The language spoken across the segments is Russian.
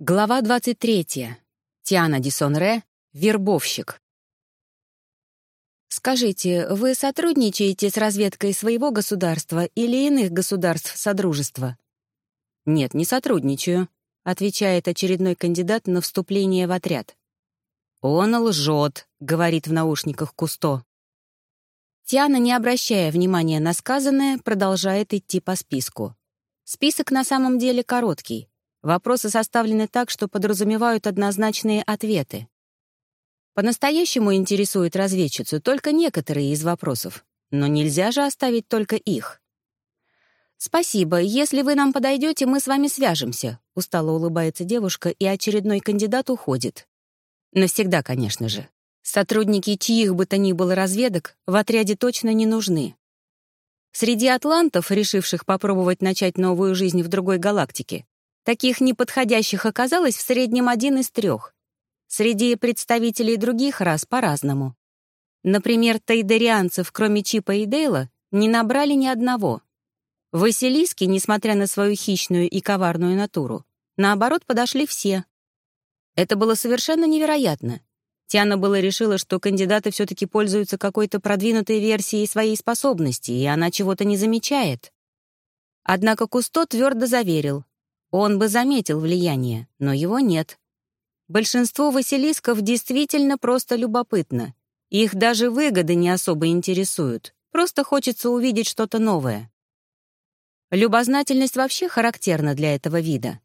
Глава 23. Тиана Дисонре, вербовщик. Скажите, вы сотрудничаете с разведкой своего государства или иных государств Содружества? Нет, не сотрудничаю, отвечает очередной кандидат на вступление в отряд. Он лжет, говорит в наушниках Кусто. Тиана, не обращая внимания на сказанное, продолжает идти по списку. Список на самом деле короткий — Вопросы составлены так, что подразумевают однозначные ответы. По-настоящему интересуют разведчицу только некоторые из вопросов, но нельзя же оставить только их. «Спасибо. Если вы нам подойдете, мы с вами свяжемся», — устало улыбается девушка, и очередной кандидат уходит. Навсегда, конечно же. Сотрудники чьих бы то ни было разведок в отряде точно не нужны. Среди атлантов, решивших попробовать начать новую жизнь в другой галактике, Таких неподходящих оказалось в среднем один из трех. Среди представителей других рас по-разному. Например, тайдерианцев, кроме Чипа и Дейла, не набрали ни одного. Василиски, несмотря на свою хищную и коварную натуру, наоборот, подошли все. Это было совершенно невероятно. Тиана было решила, что кандидаты все-таки пользуются какой-то продвинутой версией своей способности, и она чего-то не замечает. Однако Кусто твердо заверил, он бы заметил влияние, но его нет. Большинство василисков действительно просто любопытно. Их даже выгоды не особо интересуют. Просто хочется увидеть что-то новое. Любознательность вообще характерна для этого вида.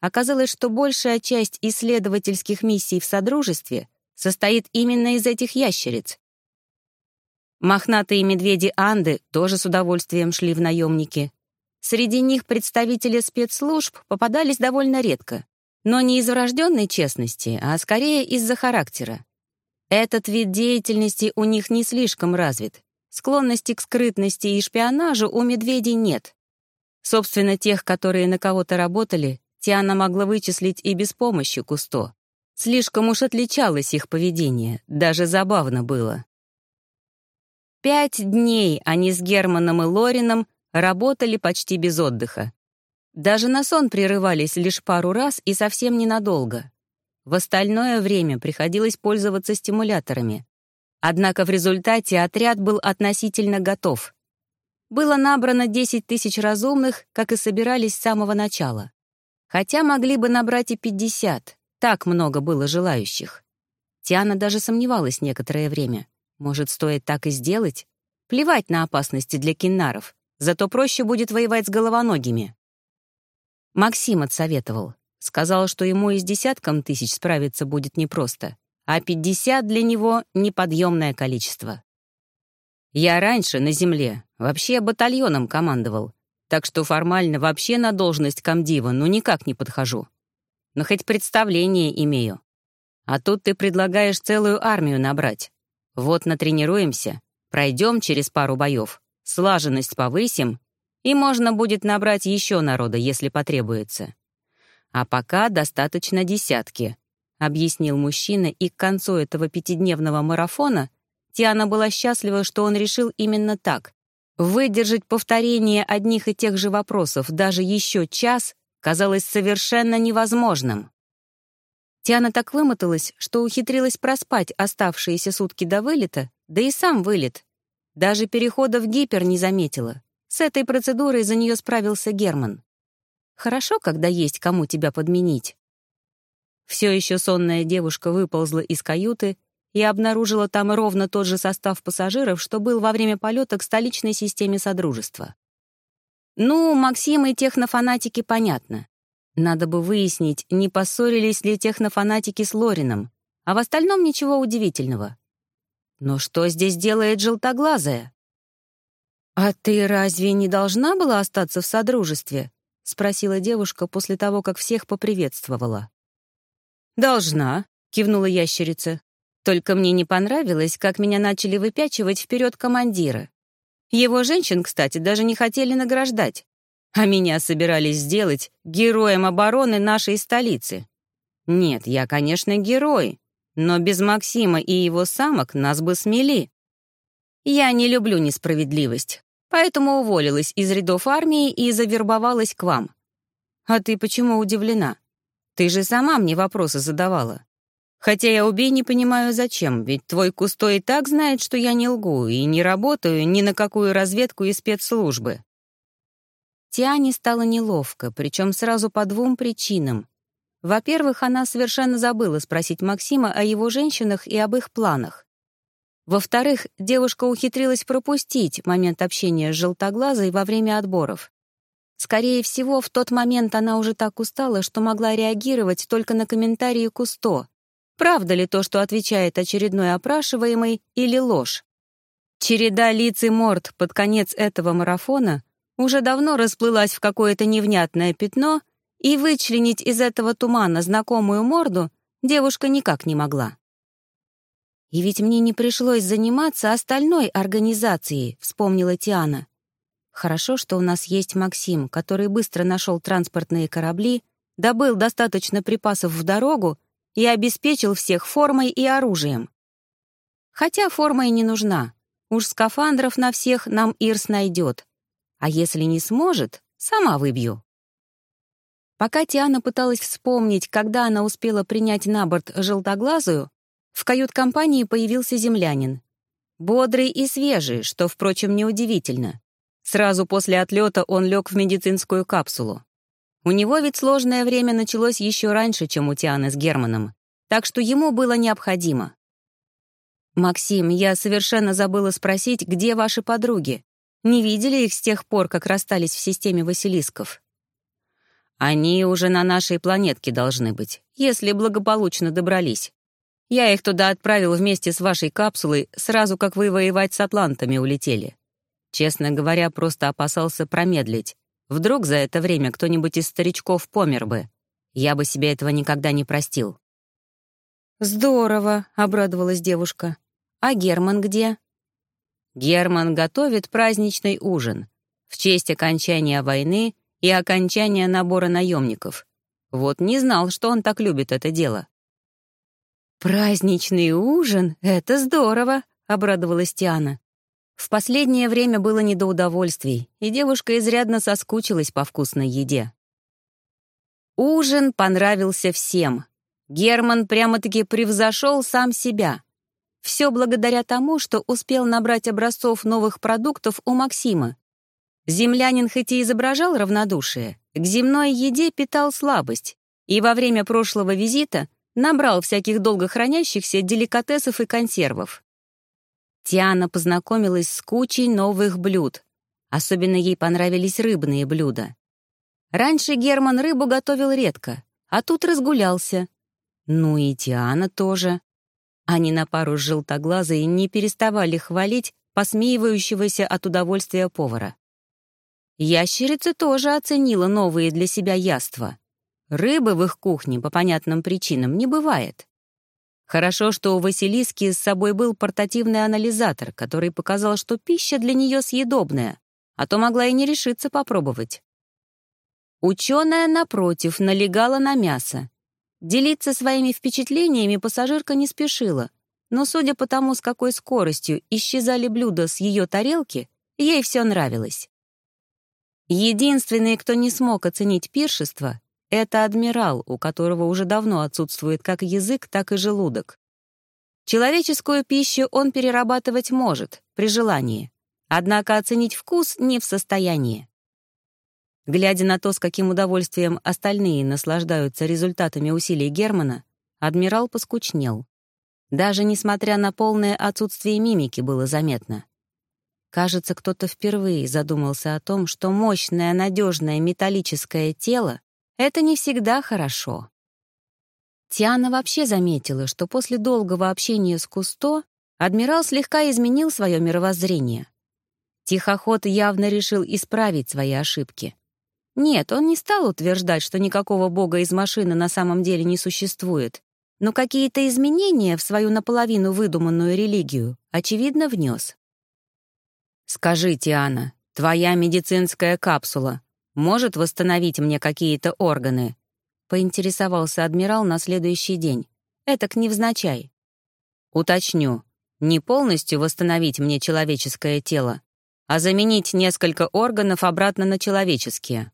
Оказалось, что большая часть исследовательских миссий в Содружестве состоит именно из этих ящериц. Мохнатые медведи Анды тоже с удовольствием шли в наемники. Среди них представители спецслужб попадались довольно редко, но не из врожденной честности, а скорее из-за характера. Этот вид деятельности у них не слишком развит. Склонности к скрытности и шпионажу у медведей нет. Собственно, тех, которые на кого-то работали, Тиана могла вычислить и без помощи Кусто. Слишком уж отличалось их поведение, даже забавно было. Пять дней они с Германом и Лорином работали почти без отдыха. Даже на сон прерывались лишь пару раз и совсем ненадолго. В остальное время приходилось пользоваться стимуляторами. Однако в результате отряд был относительно готов. Было набрано 10 тысяч разумных, как и собирались с самого начала. Хотя могли бы набрать и 50, так много было желающих. Тиана даже сомневалась некоторое время. Может, стоит так и сделать? Плевать на опасности для киннаров. Зато проще будет воевать с головоногими. Максим отсоветовал. Сказал, что ему и с десятком тысяч справиться будет непросто, а 50 для него — неподъемное количество. Я раньше на земле вообще батальоном командовал, так что формально вообще на должность комдива ну никак не подхожу. Но хоть представление имею. А тут ты предлагаешь целую армию набрать. Вот натренируемся, пройдем через пару боев, слаженность повысим, и можно будет набрать еще народа, если потребуется. А пока достаточно десятки, объяснил мужчина, и к концу этого пятидневного марафона Тиана была счастлива, что он решил именно так. Выдержать повторение одних и тех же вопросов даже еще час казалось совершенно невозможным. Тиана так вымоталась, что ухитрилась проспать оставшиеся сутки до вылета, да и сам вылет, даже перехода в гипер не заметила. С этой процедурой за нее справился Герман. Хорошо, когда есть кому тебя подменить. Все еще сонная девушка выползла из каюты и обнаружила там ровно тот же состав пассажиров, что был во время полета к столичной системе Содружества. Ну, Максим и технофанатики понятно. Надо бы выяснить, не поссорились ли технофанатики с Лорином, а в остальном ничего удивительного. Но что здесь делает желтоглазая? «А ты разве не должна была остаться в Содружестве?» — спросила девушка после того, как всех поприветствовала. «Должна», — кивнула ящерица. «Только мне не понравилось, как меня начали выпячивать вперед командира. Его женщин, кстати, даже не хотели награждать, а меня собирались сделать героем обороны нашей столицы. Нет, я, конечно, герой, но без Максима и его самок нас бы смели. Я не люблю несправедливость, поэтому уволилась из рядов армии и завербовалась к вам. А ты почему удивлена? Ты же сама мне вопросы задавала. Хотя я убей не понимаю, зачем, ведь твой Кусто и так знает, что я не лгу и не работаю ни на какую разведку и спецслужбы». Тиане стало неловко, причем сразу по двум причинам. Во-первых, она совершенно забыла спросить Максима о его женщинах и об их планах. Во-вторых, девушка ухитрилась пропустить момент общения с желтоглазой во время отборов. Скорее всего, в тот момент она уже так устала, что могла реагировать только на комментарии Кусто, Правда ли то, что отвечает очередной опрашиваемый, или ложь? Череда лиц и морд под конец этого марафона уже давно расплылась в какое-то невнятное пятно, и вычленить из этого тумана знакомую морду девушка никак не могла. «И ведь мне не пришлось заниматься остальной организацией», — вспомнила Тиана. «Хорошо, что у нас есть Максим, который быстро нашел транспортные корабли, добыл достаточно припасов в дорогу и обеспечил всех формой и оружием. Хотя форма и не нужна. Уж скафандров на всех нам Ирс найдет. А если не сможет, сама выбью. Пока Тиана пыталась вспомнить, когда она успела принять на борт желтоглазую, в кают-компании появился землянин. Бодрый и свежий, что, впрочем, неудивительно. Сразу после отлета он лег в медицинскую капсулу. У него ведь сложное время началось еще раньше, чем у Тианы с Германом, так что ему было необходимо. «Максим, я совершенно забыла спросить, где ваши подруги? Не видели их с тех пор, как расстались в системе Василисков?» «Они уже на нашей планетке должны быть, если благополучно добрались. Я их туда отправил вместе с вашей капсулой, сразу как вы воевать с атлантами улетели. Честно говоря, просто опасался промедлить. Вдруг за это время кто-нибудь из старичков помер бы. Я бы себе этого никогда не простил». «Здорово», — обрадовалась девушка. «А Герман где?» Герман готовит праздничный ужин в честь окончания войны и окончания набора наемников. Вот не знал, что он так любит это дело. «Праздничный ужин? Это здорово!» — обрадовалась Тиана. В последнее время было не до удовольствий, и девушка изрядно соскучилась по вкусной еде. Ужин понравился всем. Герман прямо-таки превзошел сам себя. Все благодаря тому, что успел набрать образцов новых продуктов у Максима. Землянин хоть и изображал равнодушие, к земной еде питал слабость, и во время прошлого визита набрал всяких долго хранящихся деликатесов и консервов. Тиана познакомилась с кучей новых блюд. Особенно ей понравились рыбные блюда. Раньше Герман рыбу готовил редко, а тут разгулялся. Ну и Тиана тоже. Они на пару с желтоглазой не переставали хвалить посмеивающегося от удовольствия повара. Ящерица тоже оценила новые для себя яства. Рыбы в их кухне по понятным причинам не бывает. Хорошо, что у Василиски с собой был портативный анализатор, который показал, что пища для нее съедобная, а то могла и не решиться попробовать. Ученая, напротив, налегала на мясо. Делиться своими впечатлениями пассажирка не спешила, но, судя по тому, с какой скоростью исчезали блюда с ее тарелки, ей все нравилось. Единственный, кто не смог оценить пиршество, это адмирал, у которого уже давно отсутствует как язык, так и желудок. Человеческую пищу он перерабатывать может, при желании, однако оценить вкус не в состоянии. Глядя на то, с каким удовольствием остальные наслаждаются результатами усилий Германа, адмирал поскучнел. Даже несмотря на полное отсутствие мимики было заметно. Кажется, кто-то впервые задумался о том, что мощное, надежное металлическое тело это не всегда хорошо. Тиана вообще заметила, что после долгого общения с Кусто адмирал слегка изменил свое мировоззрение. Тихоход явно решил исправить свои ошибки. Нет, он не стал утверждать, что никакого бога из машины на самом деле не существует, но какие-то изменения в свою наполовину выдуманную религию, очевидно, внес. «Скажи, Тиана, твоя медицинская капсула может восстановить мне какие-то органы?» — поинтересовался адмирал на следующий день. «Этак невзначай». «Уточню, не полностью восстановить мне человеческое тело, а заменить несколько органов обратно на человеческие».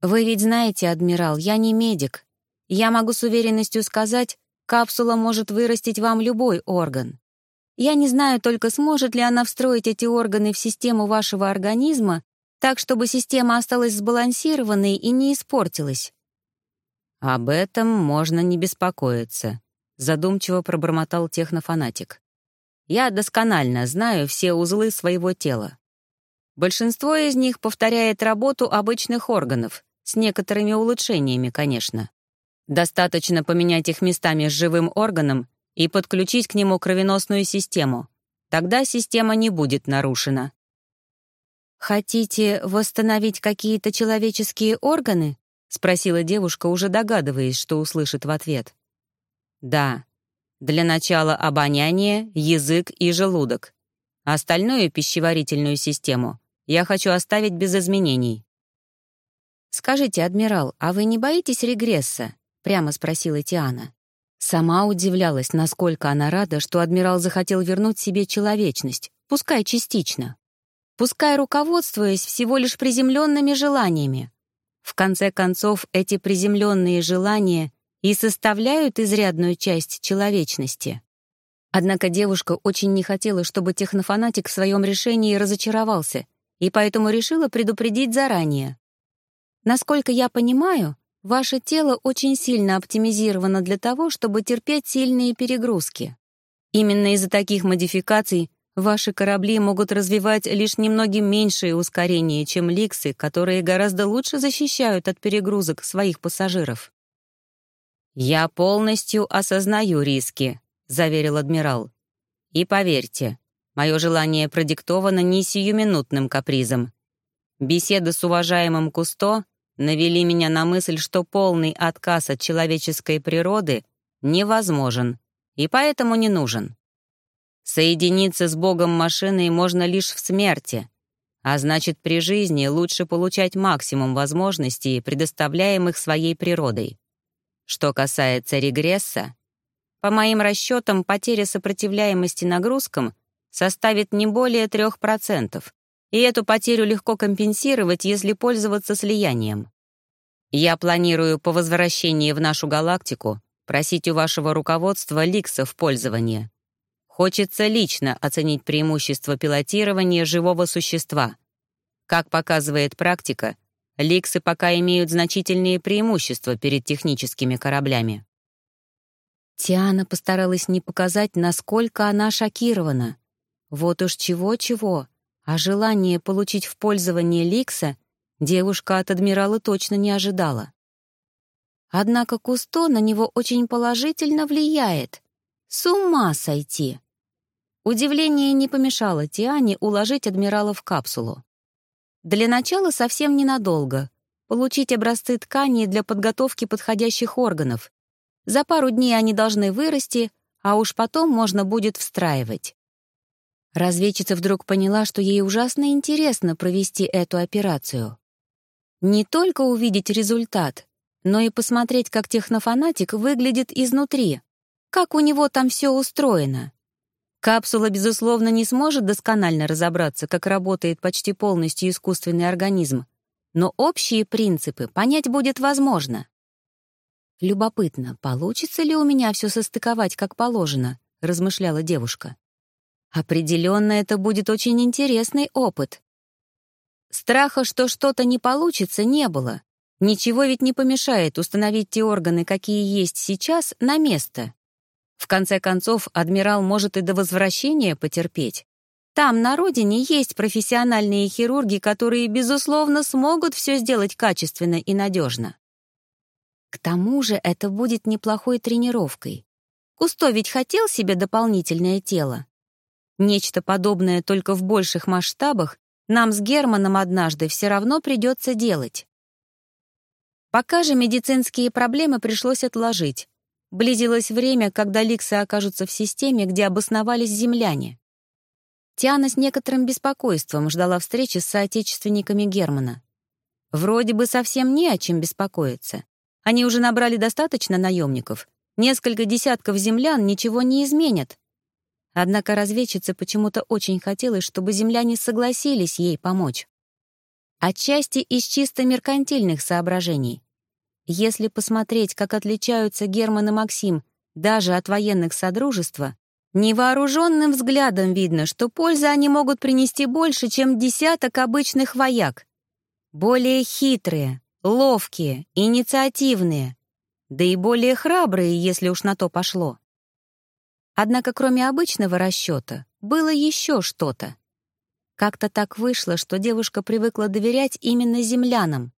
«Вы ведь знаете, адмирал, я не медик. Я могу с уверенностью сказать, капсула может вырастить вам любой орган. Я не знаю только, сможет ли она встроить эти органы в систему вашего организма так, чтобы система осталась сбалансированной и не испортилась». «Об этом можно не беспокоиться», — задумчиво пробормотал технофанатик. «Я досконально знаю все узлы своего тела. Большинство из них повторяет работу обычных органов, с некоторыми улучшениями, конечно. Достаточно поменять их местами с живым органом и подключить к нему кровеносную систему. Тогда система не будет нарушена. «Хотите восстановить какие-то человеческие органы?» — спросила девушка, уже догадываясь, что услышит в ответ. «Да. Для начала обоняние, язык и желудок. Остальную пищеварительную систему я хочу оставить без изменений». «Скажите, адмирал, а вы не боитесь регресса?» — прямо спросила Тиана. Сама удивлялась, насколько она рада, что адмирал захотел вернуть себе человечность, пускай частично. Пускай руководствуясь всего лишь приземленными желаниями. В конце концов, эти приземленные желания и составляют изрядную часть человечности. Однако девушка очень не хотела, чтобы технофанатик в своем решении разочаровался, и поэтому решила предупредить заранее. Насколько я понимаю, ваше тело очень сильно оптимизировано для того, чтобы терпеть сильные перегрузки. Именно из-за таких модификаций ваши корабли могут развивать лишь немногим меньшее ускорение, чем ликсы, которые гораздо лучше защищают от перегрузок своих пассажиров. «Я полностью осознаю риски», — заверил адмирал. «И поверьте, мое желание продиктовано не сиюминутным капризом. Беседа с уважаемым Кусто навели меня на мысль, что полный отказ от человеческой природы невозможен и поэтому не нужен. Соединиться с Богом машиной можно лишь в смерти, а значит, при жизни лучше получать максимум возможностей, предоставляемых своей природой. Что касается регресса, по моим расчетам, потеря сопротивляемости нагрузкам составит не более 3%, и эту потерю легко компенсировать, если пользоваться слиянием. Я планирую по возвращении в нашу галактику просить у вашего руководства ликсов пользования. Хочется лично оценить преимущество пилотирования живого существа. Как показывает практика, ликсы пока имеют значительные преимущества перед техническими кораблями. Тиана постаралась не показать, насколько она шокирована. Вот уж чего-чего, а желание получить в пользование Ликса девушка от адмирала точно не ожидала. Однако Кусто на него очень положительно влияет. С ума сойти! Удивление не помешало Тиане уложить адмирала в капсулу. Для начала совсем ненадолго. Получить образцы тканей для подготовки подходящих органов. За пару дней они должны вырасти, а уж потом можно будет встраивать. Разведчица вдруг поняла, что ей ужасно интересно провести эту операцию. Не только увидеть результат, но и посмотреть, как технофанатик выглядит изнутри, как у него там все устроено. Капсула, безусловно, не сможет досконально разобраться, как работает почти полностью искусственный организм, но общие принципы понять будет возможно. «Любопытно, получится ли у меня все состыковать как положено?» — размышляла девушка. Определенно, это будет очень интересный опыт. Страха, что что-то не получится, не было. Ничего ведь не помешает установить те органы, какие есть сейчас, на место. В конце концов, адмирал может и до возвращения потерпеть. Там, на родине, есть профессиональные хирурги, которые, безусловно, смогут все сделать качественно и надежно. К тому же это будет неплохой тренировкой. Кусто ведь хотел себе дополнительное тело. Нечто подобное только в больших масштабах нам с Германом однажды все равно придется делать. Пока же медицинские проблемы пришлось отложить. Близилось время, когда ликсы окажутся в системе, где обосновались земляне. Тиана с некоторым беспокойством ждала встречи с соотечественниками Германа. Вроде бы совсем не о чем беспокоиться. Они уже набрали достаточно наемников. Несколько десятков землян ничего не изменят. Однако разведчице почему-то очень хотелось, чтобы земляне согласились ей помочь. Отчасти из чисто меркантильных соображений. Если посмотреть, как отличаются Герман и Максим даже от военных содружества, невооруженным взглядом видно, что пользы они могут принести больше, чем десяток обычных вояк. Более хитрые, ловкие, инициативные, да и более храбрые, если уж на то пошло. Однако кроме обычного расчета было еще что-то. Как-то так вышло, что девушка привыкла доверять именно землянам.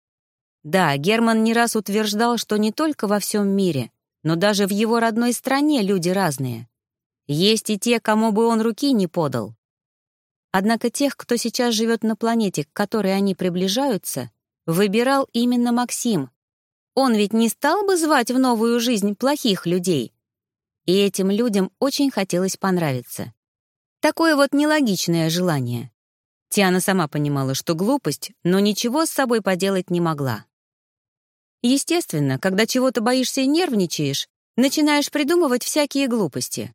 Да, Герман не раз утверждал, что не только во всем мире, но даже в его родной стране люди разные. Есть и те, кому бы он руки не подал. Однако тех, кто сейчас живет на планете, к которой они приближаются, выбирал именно Максим. Он ведь не стал бы звать в новую жизнь плохих людей. И этим людям очень хотелось понравиться. Такое вот нелогичное желание. Тиана сама понимала, что глупость, но ничего с собой поделать не могла. Естественно, когда чего-то боишься и нервничаешь, начинаешь придумывать всякие глупости.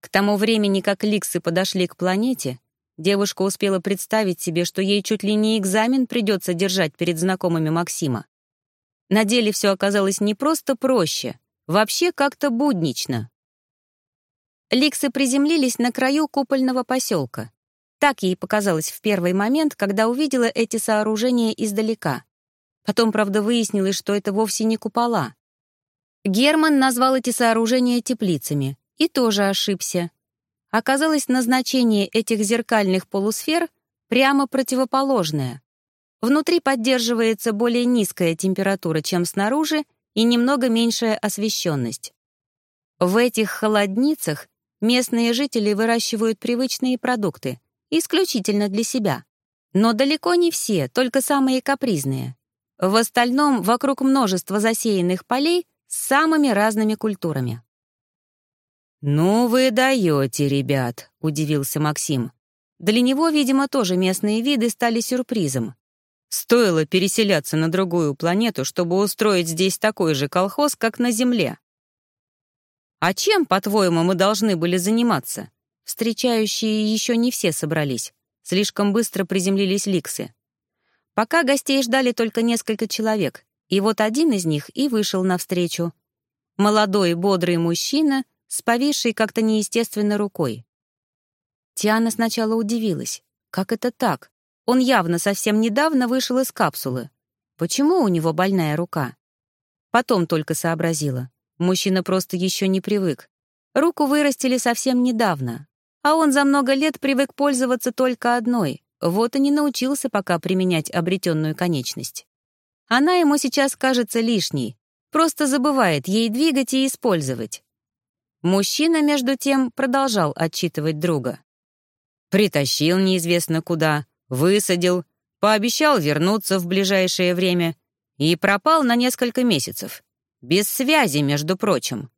К тому времени, как ликсы подошли к планете, девушка успела представить себе, что ей чуть ли не экзамен придется держать перед знакомыми Максима. На деле все оказалось не просто проще, вообще как-то буднично. Ликсы приземлились на краю купольного поселка. Так ей показалось в первый момент, когда увидела эти сооружения издалека. Потом, правда, выяснилось, что это вовсе не купола. Герман назвал эти сооружения теплицами и тоже ошибся. Оказалось, назначение этих зеркальных полусфер прямо противоположное. Внутри поддерживается более низкая температура, чем снаружи, и немного меньшая освещенность. В этих холодницах местные жители выращивают привычные продукты, исключительно для себя. Но далеко не все, только самые капризные. В остальном вокруг множество засеянных полей с самыми разными культурами. «Ну вы даете, ребят», — удивился Максим. Для него, видимо, тоже местные виды стали сюрпризом. Стоило переселяться на другую планету, чтобы устроить здесь такой же колхоз, как на Земле. «А чем, по-твоему, мы должны были заниматься?» Встречающие еще не все собрались. Слишком быстро приземлились ликсы. Пока гостей ждали только несколько человек, и вот один из них и вышел навстречу. Молодой бодрый мужчина с повисшей как-то неестественно рукой. Тиана сначала удивилась. Как это так? Он явно совсем недавно вышел из капсулы. Почему у него больная рука? Потом только сообразила. Мужчина просто еще не привык. Руку вырастили совсем недавно, а он за много лет привык пользоваться только одной, вот и не научился пока применять обретенную конечность. Она ему сейчас кажется лишней, просто забывает ей двигать и использовать. Мужчина, между тем, продолжал отчитывать друга. Притащил неизвестно куда, высадил, пообещал вернуться в ближайшее время и пропал на несколько месяцев. Без связи, между прочим.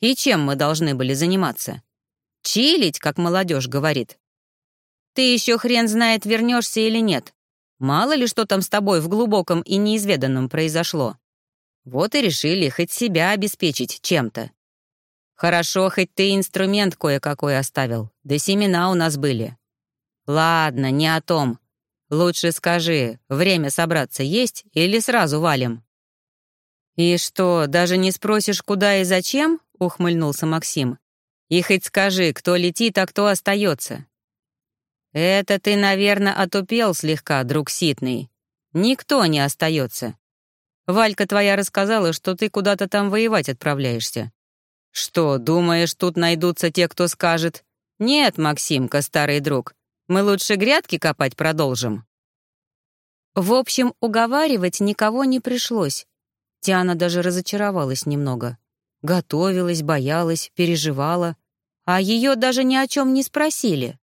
И чем мы должны были заниматься? Чилить, как молодежь говорит. Ты еще хрен знает, вернешься или нет. Мало ли что там с тобой в глубоком и неизведанном произошло. Вот и решили хоть себя обеспечить чем-то. Хорошо, хоть ты инструмент кое-какой оставил, да семена у нас были. Ладно, не о том. Лучше скажи, время собраться есть или сразу валим? «И что, даже не спросишь, куда и зачем?» — ухмыльнулся Максим. И хоть скажи, кто летит, а кто остается. Это ты, наверное, отупел слегка, друг Ситный. Никто не остается. Валька твоя рассказала, что ты куда-то там воевать отправляешься. Что, думаешь, тут найдутся те, кто скажет? Нет, Максимка, старый друг, мы лучше грядки копать продолжим. В общем, уговаривать никого не пришлось. Тиана даже разочаровалась немного. Готовилась, боялась, переживала. А ее даже ни о чем не спросили.